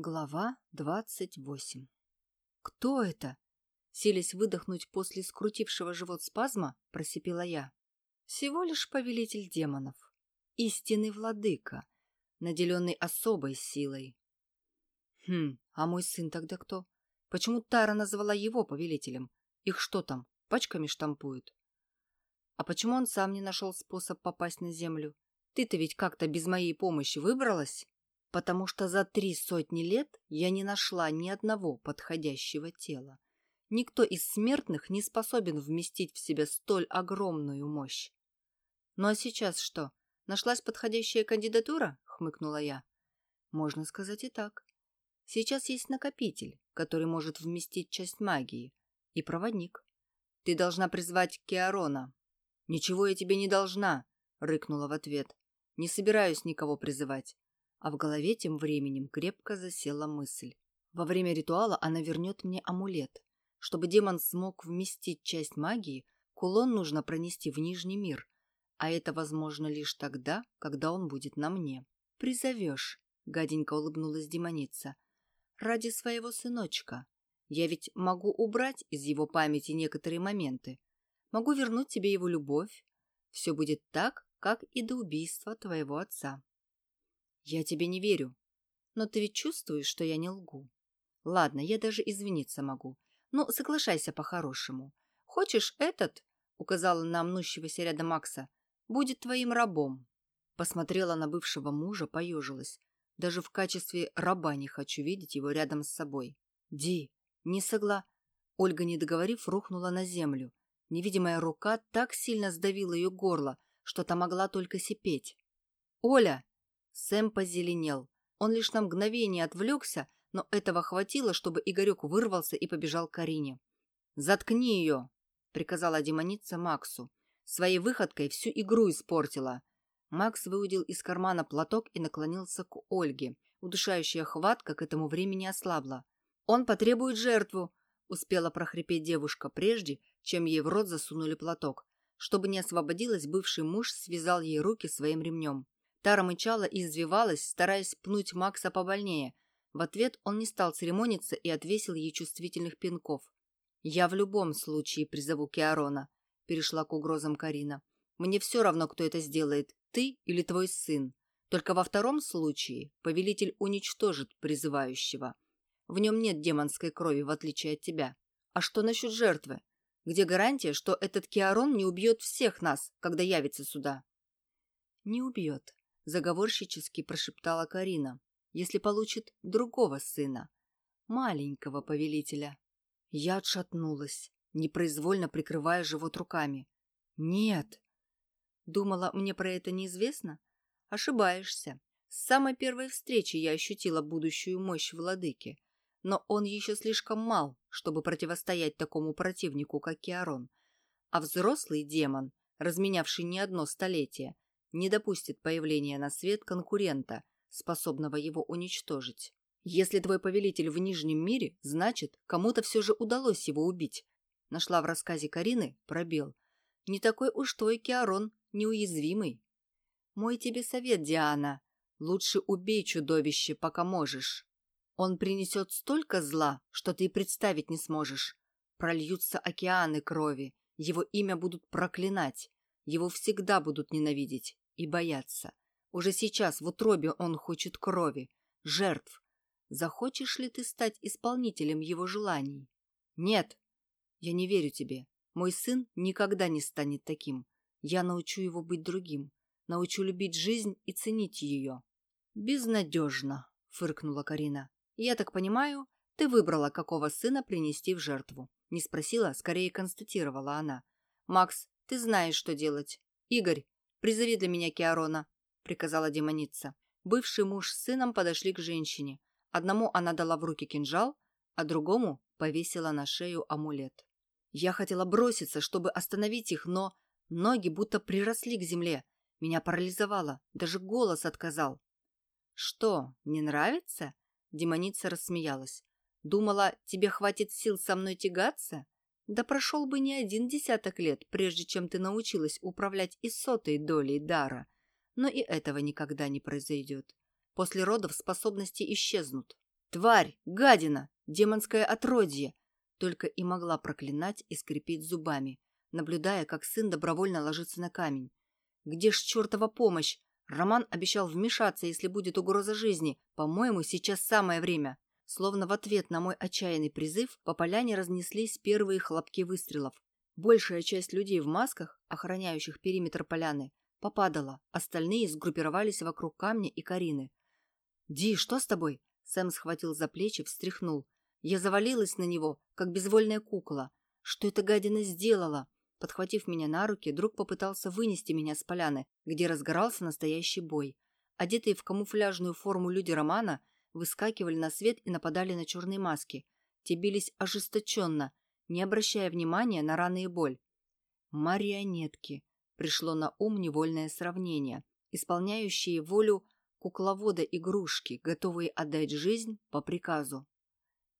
Глава двадцать восемь. «Кто это?» Селись выдохнуть после скрутившего живот спазма, просипела я. «Всего лишь повелитель демонов. Истинный владыка, наделенный особой силой». «Хм, а мой сын тогда кто? Почему Тара назвала его повелителем? Их что там, пачками штампуют?» «А почему он сам не нашел способ попасть на землю? Ты-то ведь как-то без моей помощи выбралась?» Потому что за три сотни лет я не нашла ни одного подходящего тела. Никто из смертных не способен вместить в себя столь огромную мощь. «Ну а сейчас что? Нашлась подходящая кандидатура?» — хмыкнула я. «Можно сказать и так. Сейчас есть накопитель, который может вместить часть магии, и проводник. Ты должна призвать Киарона». «Ничего я тебе не должна», — рыкнула в ответ. «Не собираюсь никого призывать. А в голове тем временем крепко засела мысль. Во время ритуала она вернет мне амулет. Чтобы демон смог вместить часть магии, кулон нужно пронести в Нижний мир. А это возможно лишь тогда, когда он будет на мне. «Призовешь», — гаденько улыбнулась демоница. «Ради своего сыночка. Я ведь могу убрать из его памяти некоторые моменты. Могу вернуть тебе его любовь. Все будет так, как и до убийства твоего отца». «Я тебе не верю. Но ты ведь чувствуешь, что я не лгу. Ладно, я даже извиниться могу. Ну, соглашайся по-хорошему. Хочешь этот, — указала на мнущегося рядом Макса, — будет твоим рабом?» Посмотрела на бывшего мужа, поежилась. Даже в качестве раба не хочу видеть его рядом с собой. «Ди, не согла...» Ольга, не договорив, рухнула на землю. Невидимая рука так сильно сдавила ее горло, что та могла только сипеть. «Оля!» Сэм позеленел. Он лишь на мгновение отвлекся, но этого хватило, чтобы Игорек вырвался и побежал к Карине. «Заткни ее!» — приказала демоница Максу. Своей выходкой всю игру испортила. Макс выудил из кармана платок и наклонился к Ольге. Удушающая хватка к этому времени ослабла. «Он потребует жертву!» — успела прохрипеть девушка прежде, чем ей в рот засунули платок. Чтобы не освободилась, бывший муж связал ей руки своим ремнем. Тара мычала и извивалась, стараясь пнуть Макса побольнее. В ответ он не стал церемониться и отвесил ей чувствительных пинков. «Я в любом случае призову Киарона», — перешла к угрозам Карина. «Мне все равно, кто это сделает, ты или твой сын. Только во втором случае повелитель уничтожит призывающего. В нем нет демонской крови, в отличие от тебя. А что насчет жертвы? Где гарантия, что этот Киарон не убьет всех нас, когда явится сюда?» «Не убьет», заговорщически прошептала Карина, если получит другого сына, маленького повелителя. Я отшатнулась, непроизвольно прикрывая живот руками. Нет. Думала, мне про это неизвестно? Ошибаешься. С самой первой встречи я ощутила будущую мощь владыки, но он еще слишком мал, чтобы противостоять такому противнику, как Киарон. А взрослый демон, разменявший не одно столетие, не допустит появления на свет конкурента, способного его уничтожить. Если твой повелитель в Нижнем мире, значит, кому-то все же удалось его убить. Нашла в рассказе Карины пробел. Не такой уж твой Киарон неуязвимый. Мой тебе совет, Диана. Лучше убей чудовище, пока можешь. Он принесет столько зла, что ты и представить не сможешь. Прольются океаны крови, его имя будут проклинать. Его всегда будут ненавидеть и бояться. Уже сейчас в утробе он хочет крови, жертв. Захочешь ли ты стать исполнителем его желаний? Нет, я не верю тебе. Мой сын никогда не станет таким. Я научу его быть другим. Научу любить жизнь и ценить ее. Безнадежно, фыркнула Карина. Я так понимаю, ты выбрала, какого сына принести в жертву. Не спросила, скорее констатировала она. Макс, ты знаешь, что делать. Игорь, призови для меня Киарона», — приказала демоница. Бывший муж с сыном подошли к женщине. Одному она дала в руки кинжал, а другому повесила на шею амулет. Я хотела броситься, чтобы остановить их, но ноги будто приросли к земле. Меня парализовало, даже голос отказал. «Что, не нравится?» Демоница рассмеялась. «Думала, тебе хватит сил со мной тягаться?» Да прошел бы не один десяток лет, прежде чем ты научилась управлять и сотой долей дара. Но и этого никогда не произойдет. После родов способности исчезнут. Тварь, гадина, демонское отродье. Только и могла проклинать и скрипеть зубами, наблюдая, как сын добровольно ложится на камень. Где ж чертова помощь? Роман обещал вмешаться, если будет угроза жизни. По-моему, сейчас самое время. Словно в ответ на мой отчаянный призыв по поляне разнеслись первые хлопки выстрелов. Большая часть людей в масках, охраняющих периметр поляны, попадала, остальные сгруппировались вокруг камня и Карины. «Ди, что с тобой?» Сэм схватил за плечи, встряхнул. Я завалилась на него, как безвольная кукла. Что эта гадина сделала? Подхватив меня на руки, друг попытался вынести меня с поляны, где разгорался настоящий бой. Одетые в камуфляжную форму люди Романа выскакивали на свет и нападали на черные маски. Те бились ожесточенно, не обращая внимания на раны и боль. Марионетки. Пришло на ум невольное сравнение. Исполняющие волю кукловода игрушки, готовые отдать жизнь по приказу.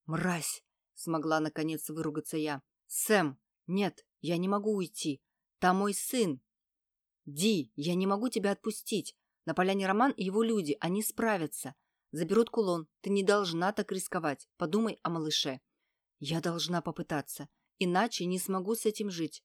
«Мразь!» — смогла наконец выругаться я. «Сэм! Нет, я не могу уйти. Там мой сын!» «Ди, я не могу тебя отпустить. На поляне Роман и его люди, они справятся. Заберут кулон. Ты не должна так рисковать. Подумай о малыше. Я должна попытаться. Иначе не смогу с этим жить.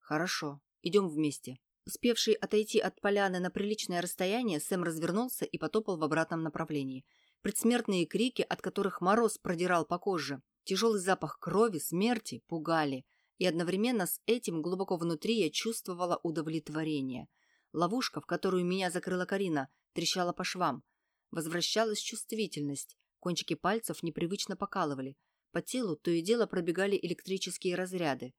Хорошо, идем вместе. Успевший отойти от поляны на приличное расстояние, Сэм развернулся и потопал в обратном направлении. Предсмертные крики, от которых мороз продирал по коже, тяжелый запах крови, смерти пугали. И одновременно с этим глубоко внутри я чувствовала удовлетворение. Ловушка, в которую меня закрыла Карина, трещала по швам. Возвращалась чувствительность. Кончики пальцев непривычно покалывали. По телу то и дело пробегали электрические разряды.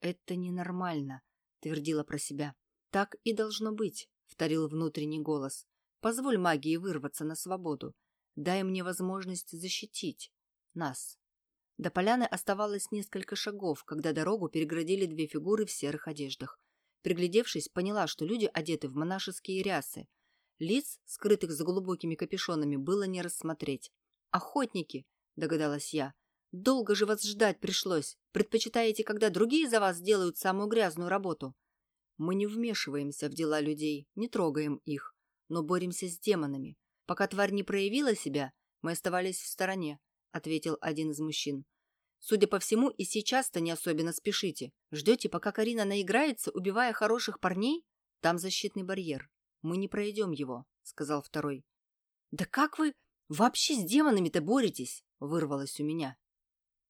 «Это ненормально», — твердила про себя. «Так и должно быть», — вторил внутренний голос. «Позволь магии вырваться на свободу. Дай мне возможность защитить нас». До поляны оставалось несколько шагов, когда дорогу переградили две фигуры в серых одеждах. Приглядевшись, поняла, что люди одеты в монашеские рясы. Лиц, скрытых за глубокими капюшонами, было не рассмотреть. «Охотники!» – догадалась я. «Долго же вас ждать пришлось. Предпочитаете, когда другие за вас делают самую грязную работу?» «Мы не вмешиваемся в дела людей, не трогаем их, но боремся с демонами. Пока тварь не проявила себя, мы оставались в стороне», – ответил один из мужчин. «Судя по всему, и сейчас-то не особенно спешите. Ждете, пока Карина наиграется, убивая хороших парней? Там защитный барьер. Мы не пройдем его», — сказал второй. «Да как вы вообще с демонами-то боретесь?» — вырвалось у меня.